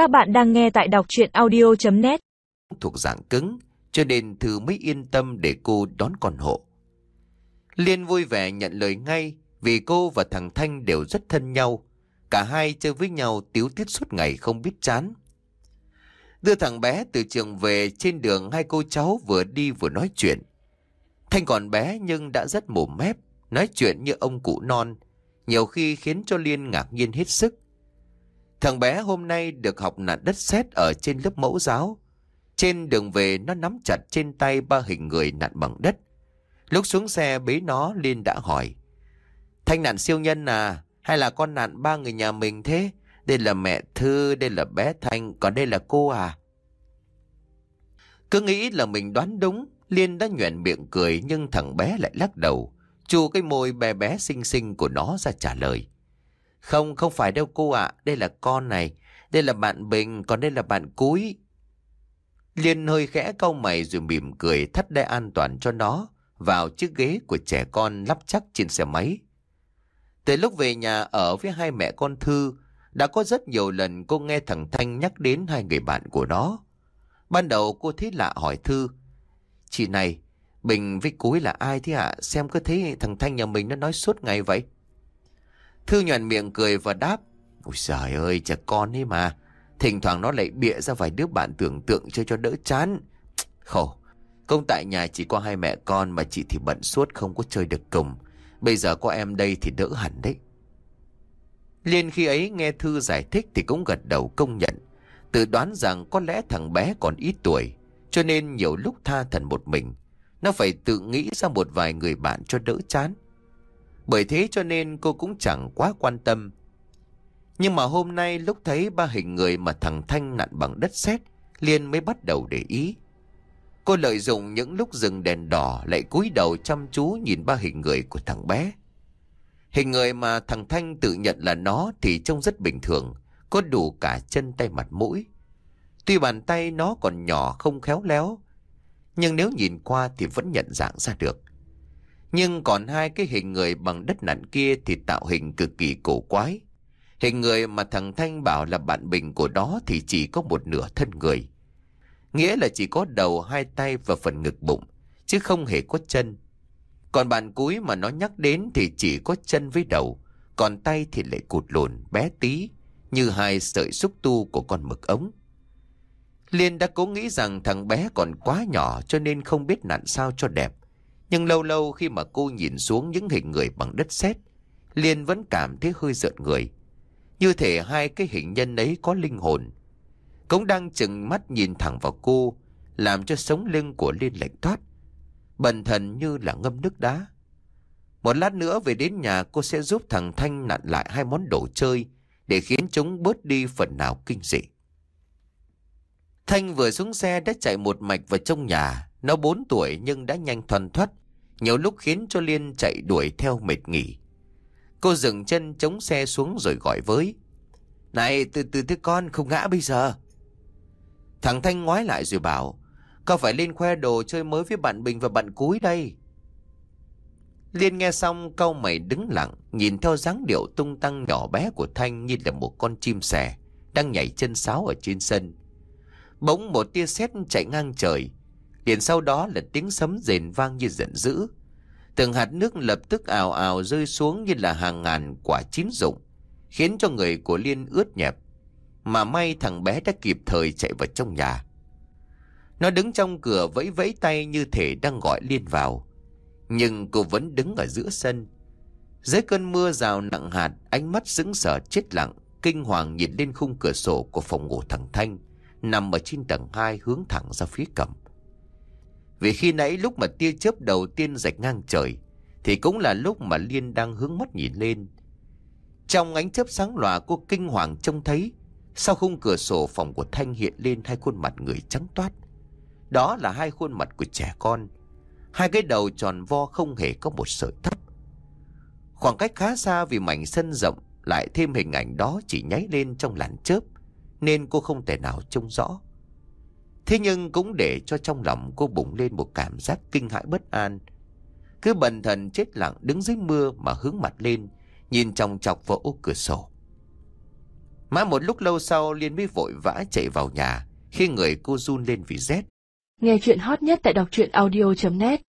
Các bạn đang nghe tại đọc chuyện audio.net thuộc dạng cứng, cho nên Thư mới yên tâm để cô đón con hộ. Liên vui vẻ nhận lời ngay vì cô và thằng Thanh đều rất thân nhau. Cả hai chơi với nhau tiếu tiết suốt ngày không biết chán. Đưa thằng bé từ trường về trên đường hai cô cháu vừa đi vừa nói chuyện. Thanh còn bé nhưng đã rất mồm mép, nói chuyện như ông cụ non, nhiều khi khiến cho Liên ngạc nhiên hết sức. Thằng bé hôm nay được học nạn đất sét ở trên lớp mẫu giáo. Trên đường về nó nắm chặt trên tay ba hình người nạn bằng đất. Lúc xuống xe bế nó Liên đã hỏi. Thanh nạn siêu nhân à? Hay là con nạn ba người nhà mình thế? Đây là mẹ Thư, đây là bé Thanh, còn đây là cô à? Cứ nghĩ là mình đoán đúng, Liên đã nhuện miệng cười nhưng thằng bé lại lắc đầu. Chù cái môi bé bé xinh xinh của nó ra trả lời. Không, không phải đâu cô ạ, đây là con này. Đây là bạn Bình, còn đây là bạn Cúi. Liên hơi khẽ cau mày rồi mỉm cười thắt đai an toàn cho nó vào chiếc ghế của trẻ con lắp chắc trên xe máy. Từ lúc về nhà ở với hai mẹ con Thư, đã có rất nhiều lần cô nghe thằng Thanh nhắc đến hai người bạn của nó. Ban đầu cô thấy lạ hỏi Thư, Chị này, Bình với Cúi là ai thế ạ? Xem có thấy thằng Thanh nhà mình nó nói suốt ngày vậy? Thư nhuận miệng cười và đáp, Ôi trời ơi, trẻ con ấy mà. Thỉnh thoảng nó lại bịa ra vài đứa bạn tưởng tượng chơi cho đỡ chán. Khổ, công tại nhà chỉ có hai mẹ con mà chị thì bận suốt không có chơi được cùng. Bây giờ có em đây thì đỡ hẳn đấy. Liên khi ấy nghe Thư giải thích thì cũng gật đầu công nhận. Tự đoán rằng có lẽ thằng bé còn ít tuổi, cho nên nhiều lúc tha thần một mình. Nó phải tự nghĩ ra một vài người bạn cho đỡ chán. Bởi thế cho nên cô cũng chẳng quá quan tâm. Nhưng mà hôm nay lúc thấy ba hình người mà thằng Thanh nặn bằng đất sét Liên mới bắt đầu để ý. Cô lợi dụng những lúc dừng đèn đỏ lại cúi đầu chăm chú nhìn ba hình người của thằng bé. Hình người mà thằng Thanh tự nhận là nó thì trông rất bình thường, có đủ cả chân tay mặt mũi. Tuy bàn tay nó còn nhỏ không khéo léo, nhưng nếu nhìn qua thì vẫn nhận dạng ra được. Nhưng còn hai cái hình người bằng đất nặn kia thì tạo hình cực kỳ cổ quái. Hình người mà thằng Thanh bảo là bạn bình của đó thì chỉ có một nửa thân người. Nghĩa là chỉ có đầu, hai tay và phần ngực bụng, chứ không hề có chân. Còn bạn cuối mà nó nhắc đến thì chỉ có chân với đầu, còn tay thì lại cụt lùn, bé tí, như hai sợi xúc tu của con mực ống. Liên đã cố nghĩ rằng thằng bé còn quá nhỏ cho nên không biết nặn sao cho đẹp. Nhưng lâu lâu khi mà cô nhìn xuống những hình người bằng đất sét, Liên vẫn cảm thấy hơi giận người. Như thể hai cái hình nhân ấy có linh hồn. Cũng đang chừng mắt nhìn thẳng vào cô, làm cho sống lưng của Liên lạnh thoát. Bần thần như là ngâm nước đá. Một lát nữa về đến nhà cô sẽ giúp thằng Thanh nặn lại hai món đồ chơi để khiến chúng bớt đi phần nào kinh dị. Thanh vừa xuống xe đã chạy một mạch vào trong nhà. Nó 4 tuổi nhưng đã nhanh thoăn thoắt. Nhiều lúc khiến cho Liên chạy đuổi theo mệt nghỉ. Cô dừng chân chống xe xuống rồi gọi với. Này, từ từ thế con, không ngã bây giờ. Thằng Thanh ngoái lại rồi bảo. Có phải lên khoe đồ chơi mới với bạn Bình và bạn Cúi đây. Liên nghe xong câu mày đứng lặng, nhìn theo dáng điệu tung tăng nhỏ bé của Thanh như là một con chim sẻ đang nhảy chân sáo ở trên sân. Bỗng một tia sét chạy ngang trời. Liền sau đó là tiếng sấm rền vang như giận dữ. Từng hạt nước lập tức ào ào rơi xuống như là hàng ngàn quả chín rụng, khiến cho người của Liên ướt nhẹp. Mà may thằng bé đã kịp thời chạy vào trong nhà. Nó đứng trong cửa vẫy vẫy tay như thể đang gọi Liên vào. Nhưng cô vẫn đứng ở giữa sân. Dưới cơn mưa rào nặng hạt, ánh mắt sững sờ chết lặng, kinh hoàng nhìn lên khung cửa sổ của phòng ngủ thằng Thanh nằm ở trên tầng 2 hướng thẳng ra phía cầm. Vì khi nãy lúc mà tia chớp đầu tiên rạch ngang trời, thì cũng là lúc mà Liên đang hướng mắt nhìn lên. Trong ánh chớp sáng lòa cô kinh hoàng trông thấy, sau khung cửa sổ phòng của Thanh hiện lên hai khuôn mặt người trắng toát. Đó là hai khuôn mặt của trẻ con, hai cái đầu tròn vo không hề có một sợi thấp. Khoảng cách khá xa vì mảnh sân rộng, lại thêm hình ảnh đó chỉ nháy lên trong làn chớp nên cô không thể nào trông rõ. Thế nhưng cũng để cho trong lòng cô bùng lên một cảm giác kinh hãi bất an. Cứ bần thần chết lặng đứng dưới mưa mà hướng mặt lên, nhìn trong chọc vào ô cửa sổ. Mãi một lúc lâu sau Liên mới vội vã chạy vào nhà Khi người cô run lên vì rét Nghe chuyện hot nhất tại đọc truyện audio.net